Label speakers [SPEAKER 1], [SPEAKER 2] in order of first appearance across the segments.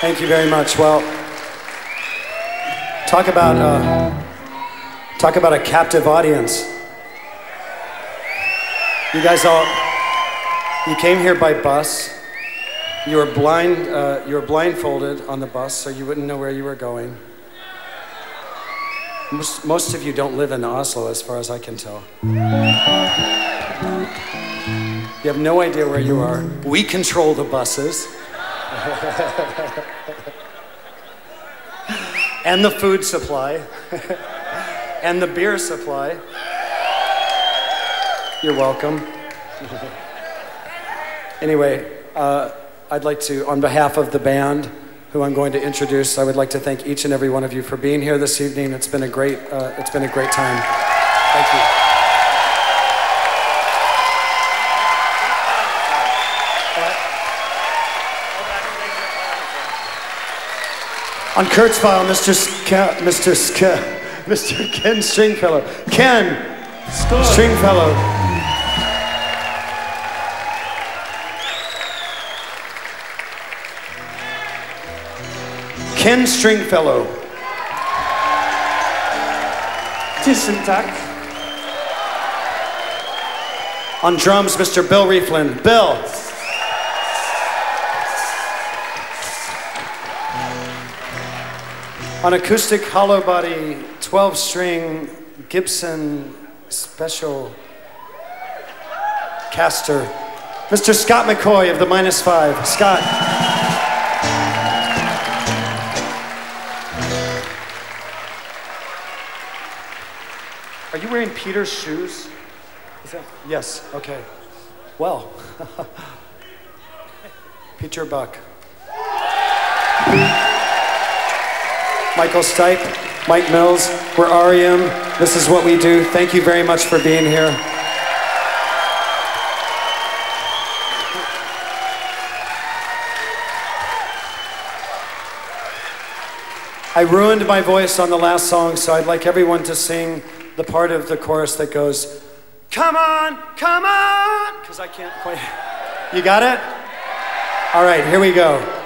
[SPEAKER 1] Thank you very much. Well, talk about uh, talk about a captive audience. You guys all you came here by bus. You were blind. Uh, you were blindfolded on the bus, so you wouldn't know where you were going. Most, most of you don't live in Oslo, as far as I can tell. You have no idea where you are. We control the buses. and the food supply. and the beer supply. You're welcome. anyway, uh, I'd like to, on behalf of the band, who I'm going to introduce, I would like to thank each and every one of you for being here this evening. It's been a great, uh, it's been a great time. Thank you. On Kurzweil, Mr. Ska, Mr. Ska, Mr. Ken Stringfellow. Ken Stringfellow. Ken Stringfellow.
[SPEAKER 2] Tusen takk.
[SPEAKER 1] On drums, Mr. Bill Rieflin. Bill. On acoustic hollow body, 12 string Gibson special caster, Mr. Scott McCaughey of the Minus Five. Scott. Are you wearing Peter's shoes? Is that- yes, okay. Well, Peter Buck. Michael Stipe, Mike Mills, we're REM. This is what we do. Thank you very much for being here. I ruined my voice on the last song, so I'd like everyone to sing the part of the chorus that goes, Come on, come on, because I can't quite. You got it? All right, here we go.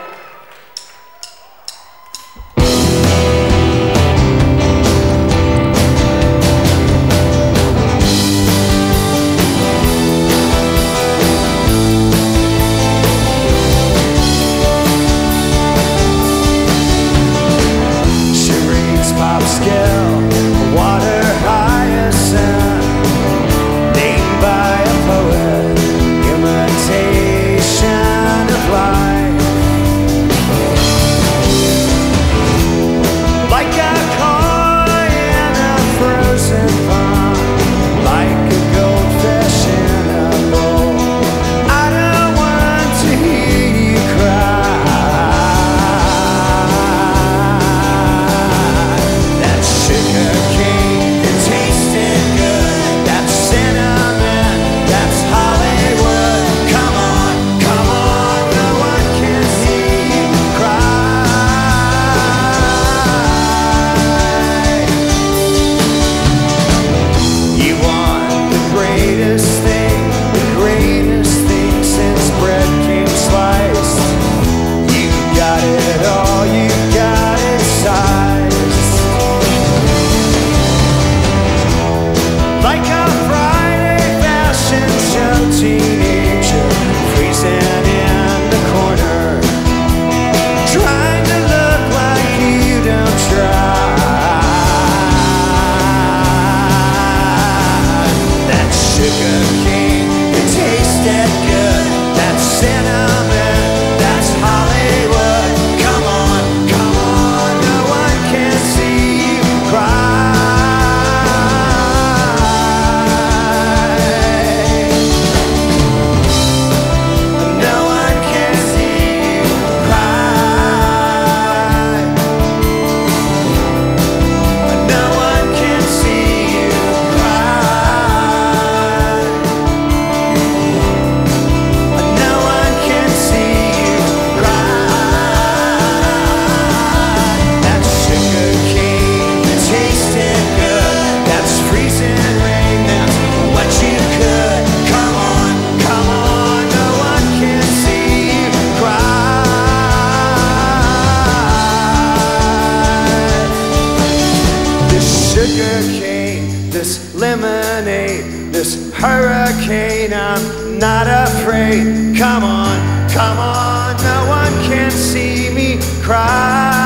[SPEAKER 1] Sugar cane, this lemonade, this hurricane. I'm not afraid. Come on, come on, no one can see me cry.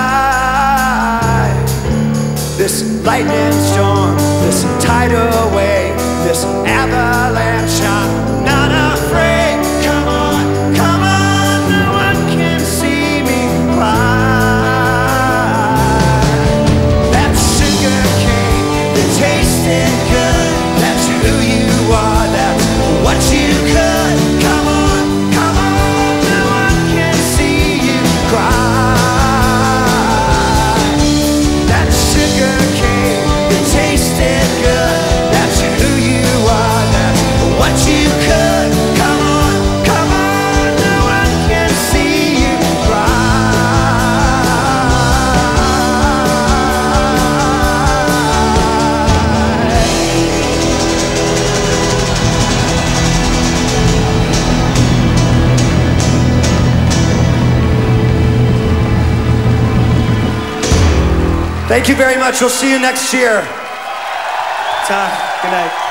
[SPEAKER 1] This lightning storm, this tidal wave, tasted good. That's who you Thank you very much. We'll see you next year.
[SPEAKER 2] Ta. Good night.